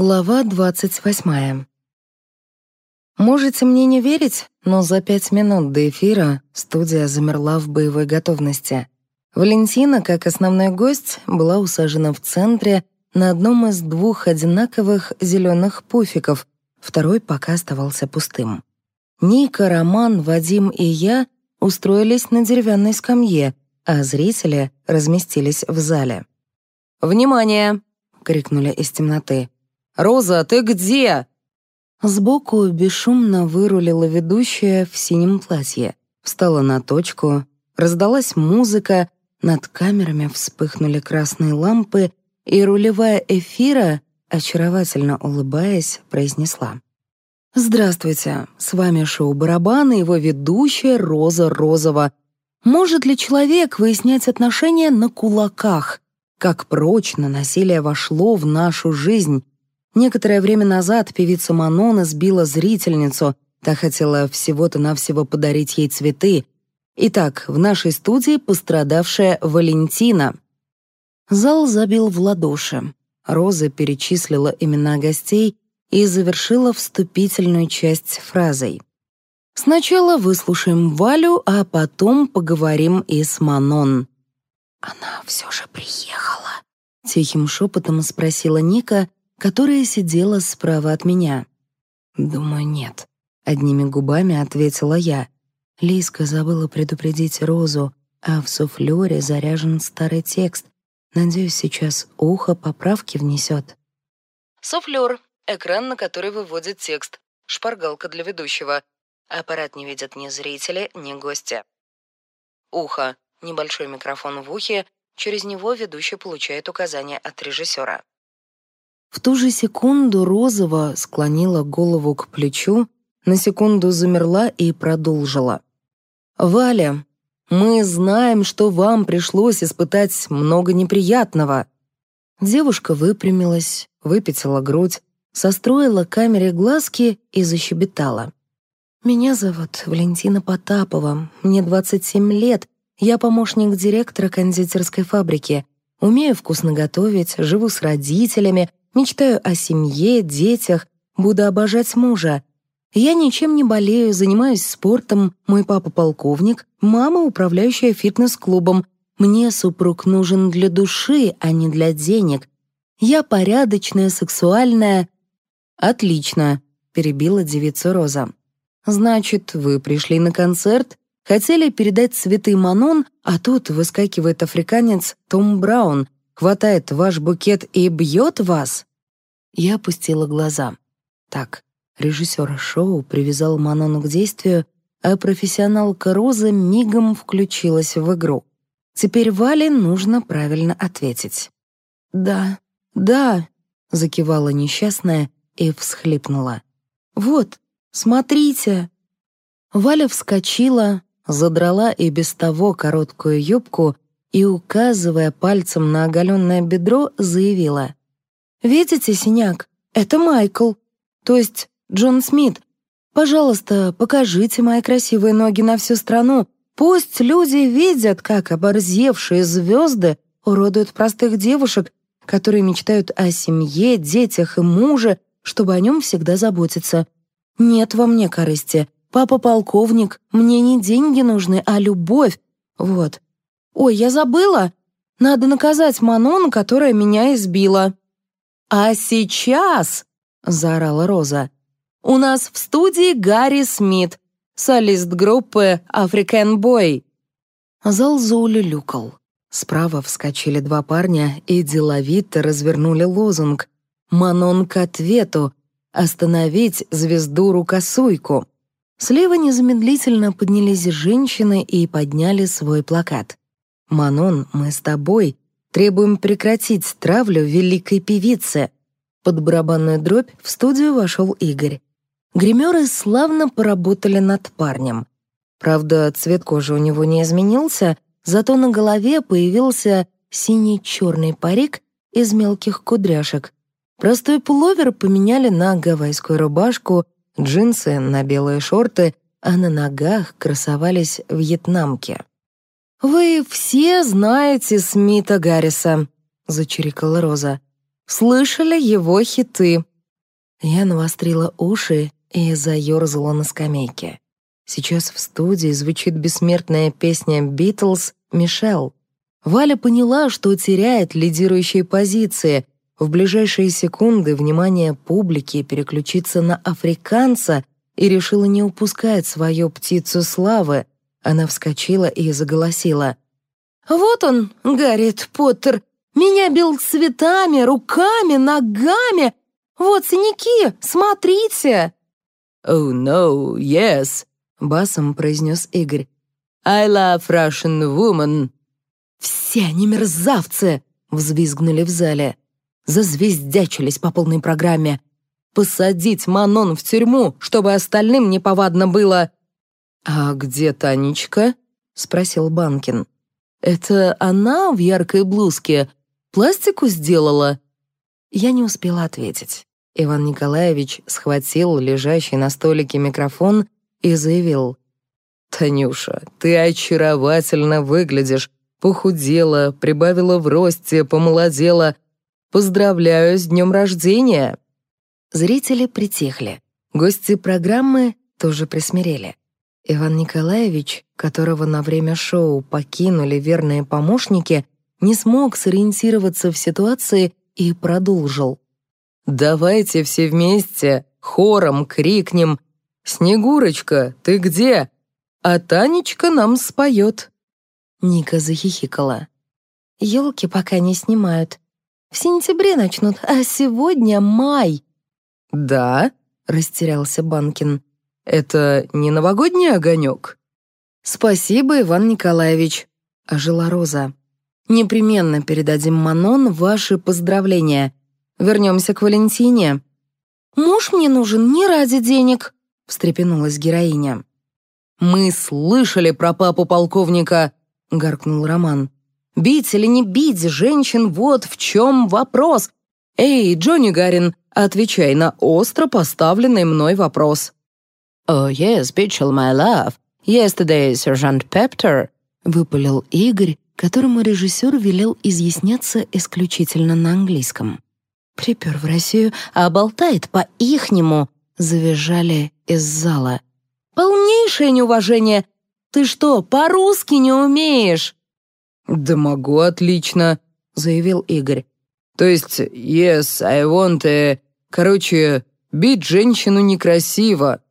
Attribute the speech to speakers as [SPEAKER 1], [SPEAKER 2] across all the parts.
[SPEAKER 1] Глава двадцать восьмая. Можете мне не верить, но за пять минут до эфира студия замерла в боевой готовности. Валентина, как основной гость, была усажена в центре на одном из двух одинаковых зеленых пуфиков, второй пока оставался пустым. Ника, Роман, Вадим и я устроились на деревянной скамье, а зрители разместились в зале. «Внимание!» — крикнули из темноты. «Роза, ты где?» Сбоку бесшумно вырулила ведущая в синем платье. Встала на точку, раздалась музыка, над камерами вспыхнули красные лампы, и рулевая эфира, очаровательно улыбаясь, произнесла. «Здравствуйте, с вами шоу «Барабан» и его ведущая Роза Розова. Может ли человек выяснять отношения на кулаках? Как прочно насилие вошло в нашу жизнь, Некоторое время назад певица Манона сбила зрительницу, та хотела всего-то навсего подарить ей цветы. Итак, в нашей студии пострадавшая Валентина. Зал забил в ладоши. Роза перечислила имена гостей и завершила вступительную часть фразой. «Сначала выслушаем Валю, а потом поговорим и с Манон». «Она все же приехала?» — тихим шепотом спросила Ника, которая сидела справа от меня. «Думаю, нет», — одними губами ответила я. Лиска забыла предупредить Розу, а в суфлёре заряжен старый текст. Надеюсь, сейчас ухо поправки внесет. Суфлёр — экран, на который выводит текст. Шпаргалка для ведущего. Аппарат не видят ни зрители, ни гостя. Ухо — небольшой микрофон в ухе, через него ведущий получает указания от режиссера. В ту же секунду Розова склонила голову к плечу, на секунду замерла и продолжила. «Валя, мы знаем, что вам пришлось испытать много неприятного». Девушка выпрямилась, выпятила грудь, состроила камере глазки и защебетала. «Меня зовут Валентина Потапова, мне 27 лет, я помощник директора кондитерской фабрики, умею вкусно готовить, живу с родителями, Мечтаю о семье, детях, буду обожать мужа. Я ничем не болею, занимаюсь спортом, мой папа полковник, мама управляющая фитнес-клубом. Мне супруг нужен для души, а не для денег. Я порядочная, сексуальная. Отлично, перебила девица Роза. Значит, вы пришли на концерт, хотели передать цветы Манон, а тут выскакивает африканец Том Браун, хватает ваш букет и бьет вас?» Я опустила глаза. Так, режиссер шоу привязал Манону к действию, а профессионалка Роза мигом включилась в игру. Теперь Вале нужно правильно ответить. «Да, да», — закивала несчастная и всхлипнула. «Вот, смотрите». Валя вскочила, задрала и без того короткую юбку и, указывая пальцем на оголенное бедро, заявила. «Видите синяк? Это Майкл, то есть Джон Смит. Пожалуйста, покажите мои красивые ноги на всю страну. Пусть люди видят, как оборзевшие звезды уродуют простых девушек, которые мечтают о семье, детях и муже, чтобы о нем всегда заботиться. Нет во мне корысти. Папа полковник, мне не деньги нужны, а любовь. Вот, «Ой, я забыла! Надо наказать Манон, которая меня избила». «А сейчас», — заорала Роза, — «у нас в студии Гарри Смит, солист группы «African Boy». Зал заулюлюкал. Справа вскочили два парня и деловито развернули лозунг «Манон к ответу! Остановить звезду-рукосуйку!» Слева незамедлительно поднялись женщины и подняли свой плакат. «Манон, мы с тобой. Требуем прекратить травлю великой певицы». Под барабанную дробь в студию вошел Игорь. Гримеры славно поработали над парнем. Правда, цвет кожи у него не изменился, зато на голове появился синий-черный парик из мелких кудряшек. Простой пуловер поменяли на гавайскую рубашку, джинсы на белые шорты, а на ногах красовались вьетнамки. «Вы все знаете Смита Гарриса», — зачирикала Роза. «Слышали его хиты. Я навострила уши и заёрзала на скамейке. Сейчас в студии звучит бессмертная песня «Битлз» «Мишель». Валя поняла, что теряет лидирующие позиции. В ближайшие секунды внимание публики переключится на африканца и решила не упускать свою птицу славы. Она вскочила и заголосила. «Вот он, Гарриет Поттер! Меня бил цветами, руками, ногами! Вот синяки, смотрите!»
[SPEAKER 2] «Oh no, yes!» — басом произнес Игорь. «I love Russian woman!»
[SPEAKER 1] «Все они мерзавцы!» — взвизгнули в зале. Зазвездячились по полной программе. «Посадить Манон в тюрьму, чтобы остальным неповадно было!»
[SPEAKER 2] «А где Танечка?» — спросил Банкин.
[SPEAKER 1] «Это она в яркой блузке пластику сделала?» Я не успела ответить. Иван Николаевич схватил лежащий на столике микрофон и заявил.
[SPEAKER 2] «Танюша, ты очаровательно выглядишь Похудела, прибавила в росте, помолодела. Поздравляю с днем рождения!»
[SPEAKER 1] Зрители притихли. Гости программы тоже присмирели. Иван Николаевич, которого на время шоу покинули верные помощники, не смог сориентироваться в ситуации и продолжил.
[SPEAKER 2] «Давайте все вместе, хором крикнем «Снегурочка, ты где?» А Танечка нам споет.
[SPEAKER 1] Ника захихикала. «Елки пока не снимают. В сентябре начнут, а сегодня май».
[SPEAKER 2] «Да?» — растерялся Банкин. «Это не новогодний огонек?»
[SPEAKER 1] «Спасибо, Иван Николаевич», — ожила Роза. «Непременно передадим Манон ваши поздравления. Вернемся к Валентине». «Муж мне нужен не ради денег», — встрепенулась героиня.
[SPEAKER 2] «Мы слышали про папу полковника», — гаркнул Роман. «Бить или не бить женщин, вот в чем вопрос. Эй, Джонни Гарин, отвечай на остро поставленный мной вопрос».
[SPEAKER 3] «Oh yes, Бичел, my love. Yesterday, Sergeant Pepper», —
[SPEAKER 1] выпалил Игорь, которому режиссер велел изъясняться исключительно на английском. «Припер в Россию, а болтает по-ихнему», — завизжали из зала. «Полнейшее неуважение! Ты что, по-русски не умеешь?»
[SPEAKER 2] «Да могу отлично», — заявил Игорь. «То есть, yes, I want a... Короче, бить женщину некрасиво».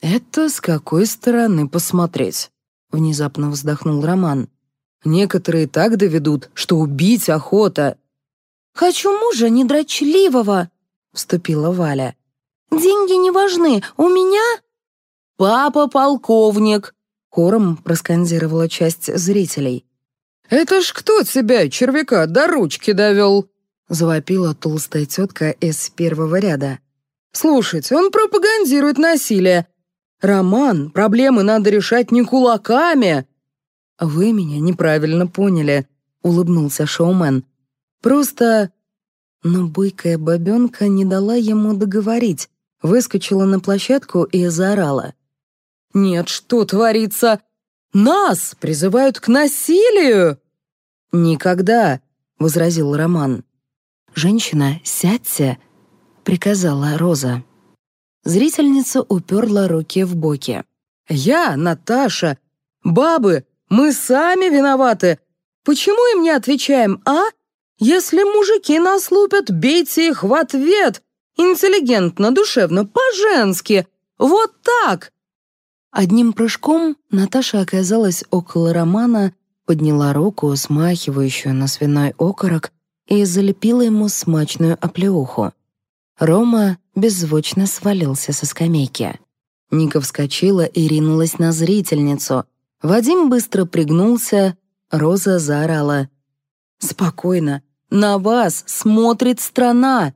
[SPEAKER 2] «Это с какой стороны посмотреть?» — внезапно вздохнул Роман. «Некоторые так доведут, что убить охота».
[SPEAKER 1] «Хочу мужа недрочливого», — вступила Валя. «Деньги не важны, у меня...»
[SPEAKER 2] «Папа полковник»,
[SPEAKER 1] Хором проскандировала часть зрителей.
[SPEAKER 2] «Это ж кто тебя, червяка, до ручки довел?»
[SPEAKER 1] Завопила толстая тетка из первого ряда.
[SPEAKER 2] «Слушайте, он пропагандирует насилие. Роман, проблемы надо решать не кулаками!»
[SPEAKER 1] «Вы меня неправильно поняли», — улыбнулся шоумен. «Просто...» Но бойкая бабенка не дала ему договорить, выскочила на площадку и заорала.
[SPEAKER 2] Нет, что творится? Нас призывают к насилию!»
[SPEAKER 1] «Никогда!» — возразил Роман. «Женщина, сядьте!» — приказала Роза. Зрительница уперла руки в боки.
[SPEAKER 2] «Я, Наташа! Бабы, мы сами виноваты! Почему им не отвечаем, а? Если мужики нас лупят, бейте их в ответ! Интеллигентно, душевно, по-женски! Вот так!»
[SPEAKER 1] Одним прыжком Наташа оказалась около Романа, подняла руку, смахивающую на свиной окорок, и залепила ему смачную оплеуху. Рома беззвучно свалился со скамейки. Ника вскочила и ринулась на зрительницу. Вадим быстро пригнулся, Роза заорала. «Спокойно, на вас смотрит страна!»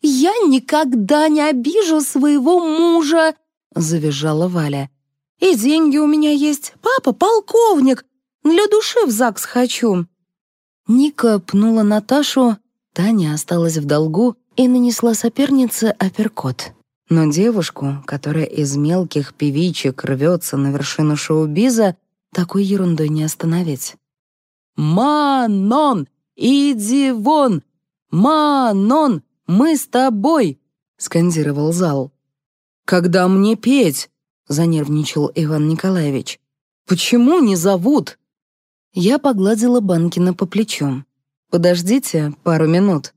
[SPEAKER 1] «Я никогда не обижу своего мужа!» — завизжала Валя. «И деньги у меня есть. Папа — полковник. Для души в ЗАГС хочу». Ника пнула Наташу, Таня осталась в долгу и нанесла сопернице апперкот. Но девушку, которая из мелких певичек рвется на вершину шоу-биза, такой ерундой не остановить. «Манон, иди вон! Манон, мы с тобой! скандировал зал.
[SPEAKER 2] «Когда мне петь?» — занервничал Иван Николаевич. «Почему не зовут?»
[SPEAKER 1] Я погладила Банкина по плечу. «Подождите пару минут».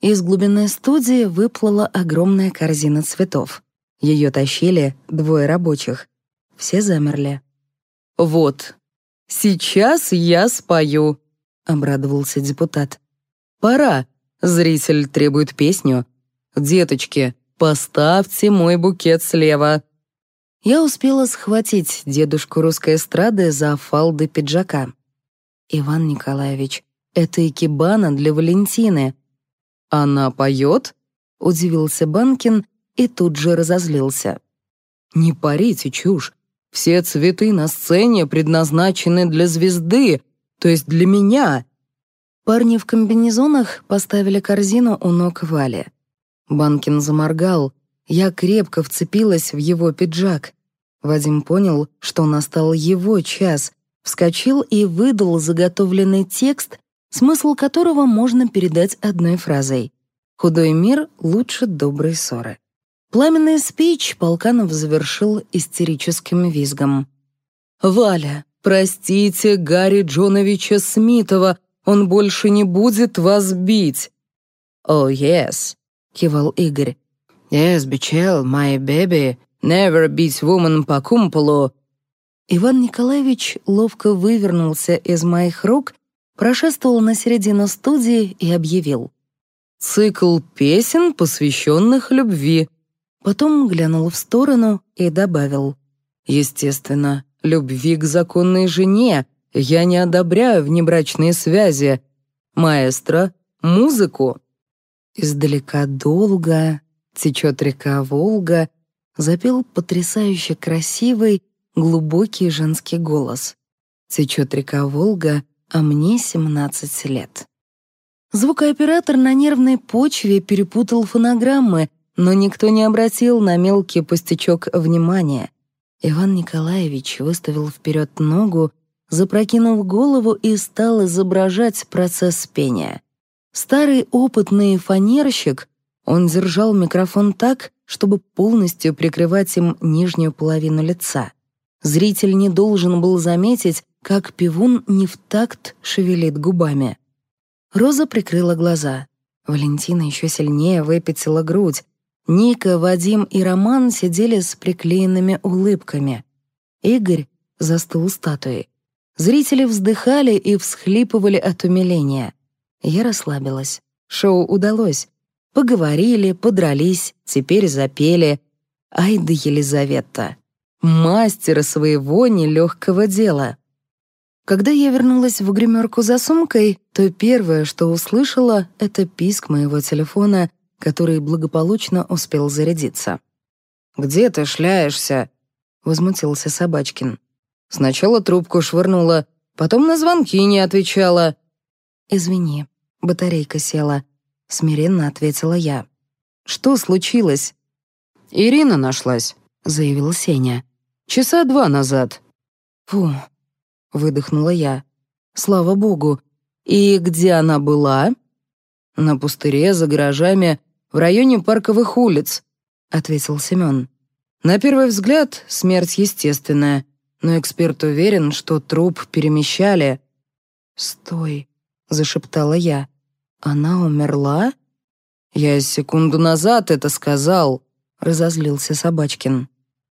[SPEAKER 1] Из глубины студии выплыла огромная корзина цветов. Ее тащили двое рабочих. Все замерли.
[SPEAKER 2] «Вот, сейчас я спою», — обрадовался депутат. «Пора. Зритель требует песню. Деточки, поставьте мой букет слева».
[SPEAKER 1] Я успела схватить дедушку русской эстрады за фалды пиджака. «Иван Николаевич, это икебана для Валентины».
[SPEAKER 2] «Она поет?» — удивился Банкин и тут же разозлился. «Не парите чушь. Все цветы на сцене предназначены для звезды, то есть для меня».
[SPEAKER 1] Парни в комбинезонах поставили корзину у ног Вали. Банкин заморгал. Я крепко вцепилась в его пиджак. Вадим понял, что настал его час, вскочил и выдал заготовленный текст, смысл которого можно передать одной фразой. «Худой мир лучше доброй ссоры». Пламенный спич Полканов завершил истерическим визгом.
[SPEAKER 2] «Валя, простите Гарри Джоновича Смитова, он больше не будет вас бить».
[SPEAKER 3] «О, oh, yes», — кивал Игорь.
[SPEAKER 2] «Yes, бичел, my baby, never beat woman по кумполу».
[SPEAKER 1] Иван Николаевич ловко вывернулся из моих рук, прошествовал на середину студии и объявил.
[SPEAKER 2] «Цикл песен, посвященных любви».
[SPEAKER 1] Потом глянул в сторону и добавил.
[SPEAKER 2] «Естественно, любви к законной жене. Я не одобряю внебрачные связи. Маэстро, музыку».
[SPEAKER 1] Издалека долго течет река Волга, запел потрясающе красивый, глубокий женский голос. Течет река Волга, а мне 17 лет. Звукооператор на нервной почве перепутал фонограммы, но никто не обратил на мелкий пустячок внимания. Иван Николаевич выставил вперед ногу, запрокинул голову и стал изображать процесс пения. Старый опытный фанерщик, он держал микрофон так, чтобы полностью прикрывать им нижнюю половину лица. Зритель не должен был заметить, как пивун не в такт шевелит губами. Роза прикрыла глаза. Валентина еще сильнее выпятила грудь. Ника, Вадим и Роман сидели с приклеенными улыбками. Игорь застыл статуей. Зрители вздыхали и всхлипывали от умиления. Я расслабилась. Шоу удалось. Поговорили, подрались, теперь запели. Ай да Елизавета. Мастера своего нелегкого дела. Когда я вернулась в гримерку за сумкой, то первое, что услышала, это писк моего телефона, который благополучно успел зарядиться.
[SPEAKER 2] «Где ты шляешься?» — возмутился Собачкин.
[SPEAKER 1] «Сначала трубку швырнула, потом на звонки не отвечала». «Извини, батарейка села», — смиренно ответила я. «Что случилось?»
[SPEAKER 2] «Ирина нашлась», — заявил Сеня. «Часа два назад».
[SPEAKER 1] «Фу», — выдохнула я. «Слава богу. И где она была?»
[SPEAKER 2] «На пустыре, за гаражами, в районе парковых улиц», — ответил Семен. «На первый взгляд, смерть естественная, но эксперт уверен, что труп перемещали».
[SPEAKER 1] «Стой», — зашептала я. «Она умерла?»
[SPEAKER 2] «Я секунду назад это сказал», — разозлился Собачкин.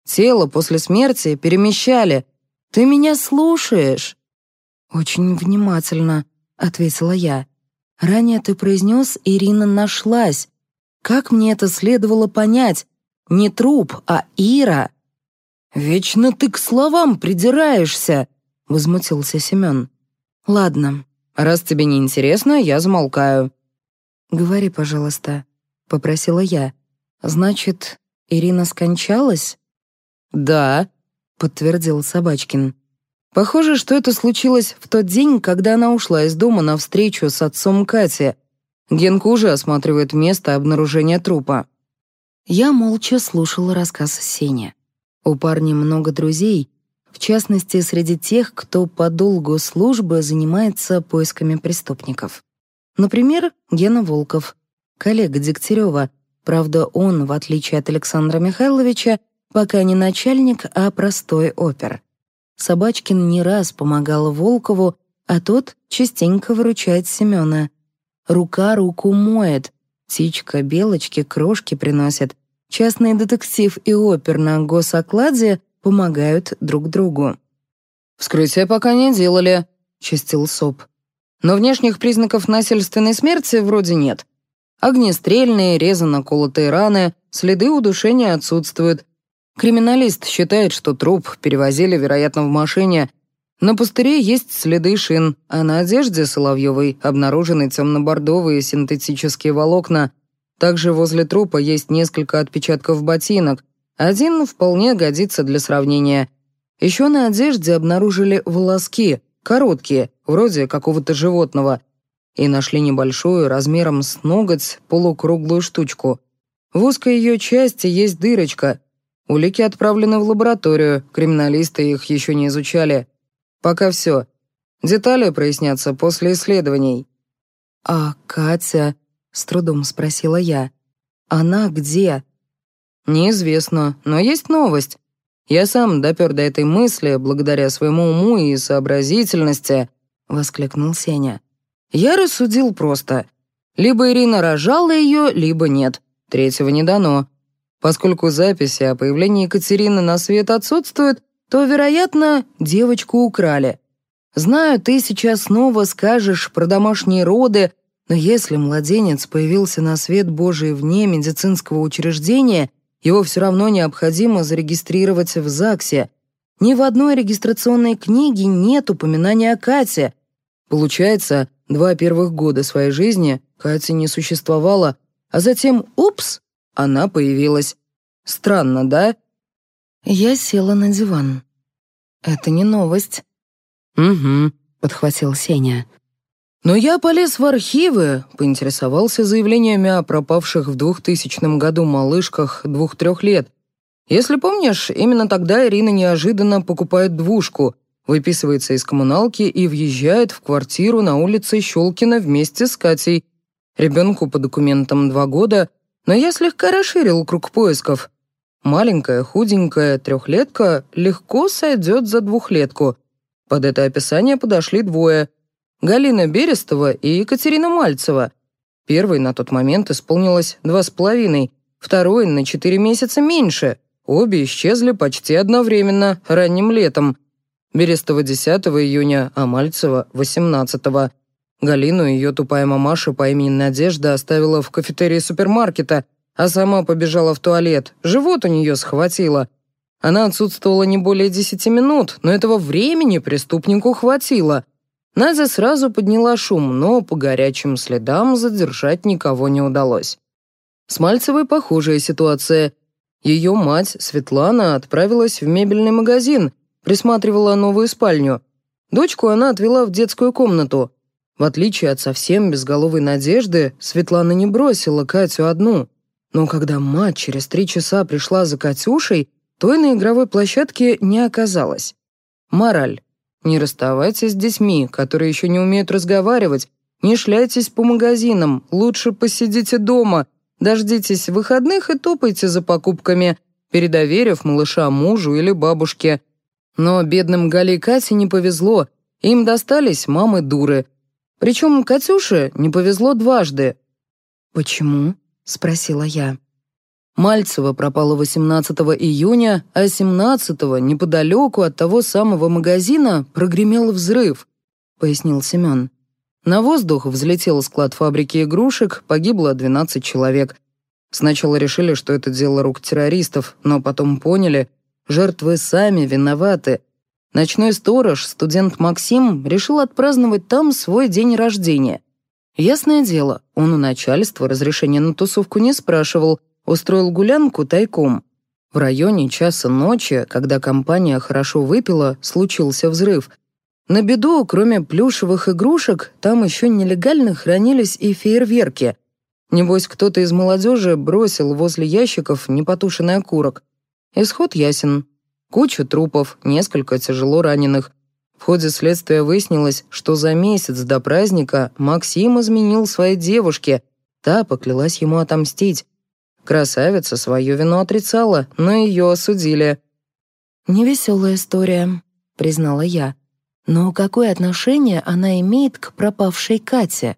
[SPEAKER 2] «Тело после смерти перемещали. Ты меня слушаешь?»
[SPEAKER 1] «Очень внимательно», — ответила я. «Ранее ты произнес, Ирина нашлась. Как мне это следовало понять? Не труп, а Ира».
[SPEAKER 2] «Вечно ты к словам придираешься», — возмутился Семен.
[SPEAKER 1] «Ладно,
[SPEAKER 2] Раз тебе не интересно, я замолкаю».
[SPEAKER 1] «Говори, пожалуйста», — попросила я. «Значит, Ирина скончалась?»
[SPEAKER 2] «Да», — подтвердил Собачкин. «Похоже, что это случилось в тот день, когда она ушла из дома на встречу с отцом Кати. Генка уже осматривает место обнаружения трупа».
[SPEAKER 1] Я молча слушала рассказ Сени. У парня много друзей, в частности, среди тех, кто по долгу службы занимается поисками преступников. Например, Гена Волков, коллега Дегтярева, Правда, он, в отличие от Александра Михайловича, пока не начальник, а простой опер. Собачкин не раз помогал Волкову, а тот частенько выручает Семена. Рука руку моет, птичка белочки крошки приносит. Частный детектив и опер на госокладе помогают друг другу.
[SPEAKER 2] «Вскрытие пока не делали», — чистил СОП. «Но внешних признаков насильственной смерти вроде нет. Огнестрельные, резано-колотые раны, следы удушения отсутствуют. Криминалист считает, что труп перевозили, вероятно, в машине. На пустыре есть следы шин, а на одежде Соловьевой обнаружены темно-бордовые синтетические волокна. Также возле трупа есть несколько отпечатков ботинок. Один вполне годится для сравнения. Еще на одежде обнаружили волоски, короткие, вроде какого-то животного, и нашли небольшую, размером с ноготь, полукруглую штучку. В узкой ее части есть дырочка. Улики отправлены в лабораторию, криминалисты их еще не изучали. Пока все. Детали прояснятся после исследований.
[SPEAKER 1] «А Катя?» — с трудом спросила я. «Она где?»
[SPEAKER 2] «Неизвестно, но есть новость. Я сам допер до этой мысли благодаря своему уму и сообразительности», — воскликнул Сеня. Я рассудил просто. Либо Ирина рожала ее, либо нет. Третьего не дано. Поскольку записи о появлении Екатерины на свет отсутствуют, то, вероятно, девочку украли. Знаю, ты сейчас снова скажешь про домашние роды, но если младенец появился на свет Божий вне медицинского учреждения, его все равно необходимо зарегистрировать в ЗАГСе. Ни в одной регистрационной книге нет упоминания о Кате. Получается, Два первых года своей жизни Катя не существовала, а затем, упс, она появилась. Странно, да?
[SPEAKER 1] Я села на диван. Это не новость.
[SPEAKER 2] «Угу», —
[SPEAKER 1] подхватил Сеня.
[SPEAKER 2] Но я полез в архивы, поинтересовался заявлениями о пропавших в 2000 году малышках двух-трех лет. Если помнишь, именно тогда Ирина неожиданно покупает двушку — выписывается из коммуналки и въезжает в квартиру на улице Щелкина вместе с Катей. Ребенку по документам два года, но я слегка расширил круг поисков. Маленькая, худенькая, трехлетка легко сойдет за двухлетку. Под это описание подошли двое. Галина Берестова и Екатерина Мальцева. Первой на тот момент исполнилось два с половиной, второй на четыре месяца меньше. Обе исчезли почти одновременно, ранним летом — Берестова 10 июня, а Мальцева 18 -го. Галину ее тупая мамаша по имени Надежда оставила в кафетерии супермаркета, а сама побежала в туалет. Живот у нее схватило. Она отсутствовала не более десяти минут, но этого времени преступнику хватило. Надя сразу подняла шум, но по горячим следам задержать никого не удалось. С Мальцевой похожая ситуация. Ее мать, Светлана, отправилась в мебельный магазин, присматривала новую спальню. Дочку она отвела в детскую комнату. В отличие от совсем безголовой Надежды, Светлана не бросила Катю одну. Но когда мать через три часа пришла за Катюшей, той на игровой площадке не оказалось. Мораль. Не расставайтесь с детьми, которые еще не умеют разговаривать. Не шляйтесь по магазинам, лучше посидите дома, дождитесь выходных и топайте за покупками, передоверив малыша мужу или бабушке. Но бедным Гале и Кате не повезло, им достались мамы-дуры. Причем Катюше не повезло дважды.
[SPEAKER 1] «Почему?» — спросила я.
[SPEAKER 2] Мальцева пропала 18 июня, а 17-го неподалеку от того самого магазина прогремел взрыв, пояснил Семен. На воздух взлетел склад фабрики игрушек, погибло 12 человек. Сначала решили, что это дело рук террористов, но потом поняли, Жертвы сами виноваты. Ночной сторож, студент Максим, решил отпраздновать там свой день рождения. Ясное дело, он у начальства разрешения на тусовку не спрашивал, устроил гулянку тайком. В районе часа ночи, когда компания хорошо выпила, случился взрыв. На беду, кроме плюшевых игрушек, там еще нелегально хранились и фейерверки. Небось, кто-то из молодежи бросил возле ящиков непотушенный окурок. Исход ясен. Куча трупов, несколько тяжело раненых. В ходе следствия выяснилось, что за месяц до праздника Максим изменил своей девушке. Та поклялась ему отомстить. Красавица свою вину отрицала, но ее осудили.
[SPEAKER 1] «Невеселая история», — признала я. «Но какое отношение она имеет к пропавшей Кате?»